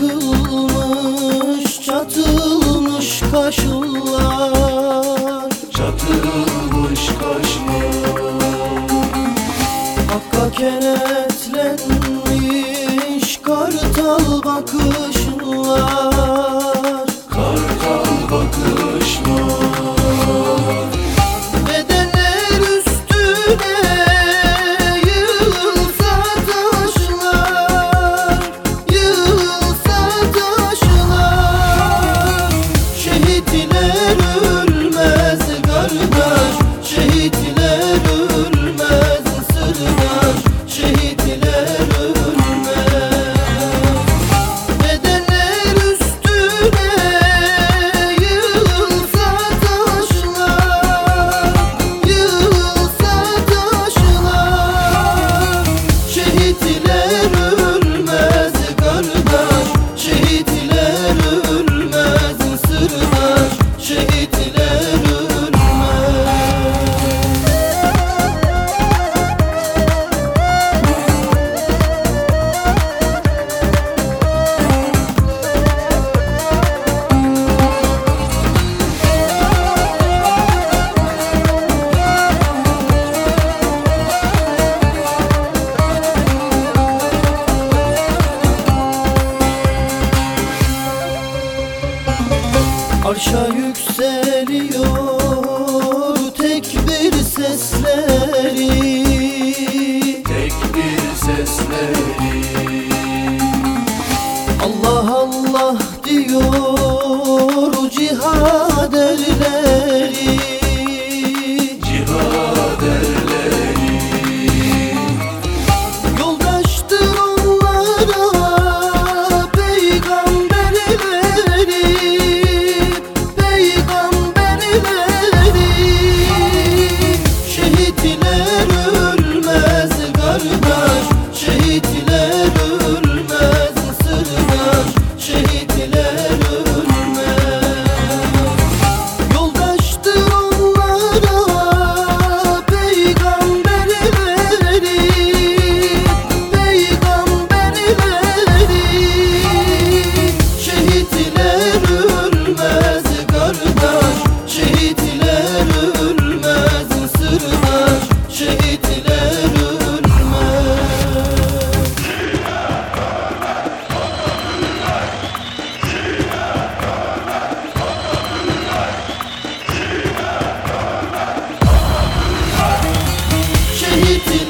Yakılmış, çatılmış kaşlar Çatılmış kaşlar Hakka kenetlenmiş kartal bakışlar Gider ölmez kardeş. Arşa yükseliyor tekbir sesleri. Tekbir sesleri. Allah Allah diyor cihad elleri 是一滴泪 Unity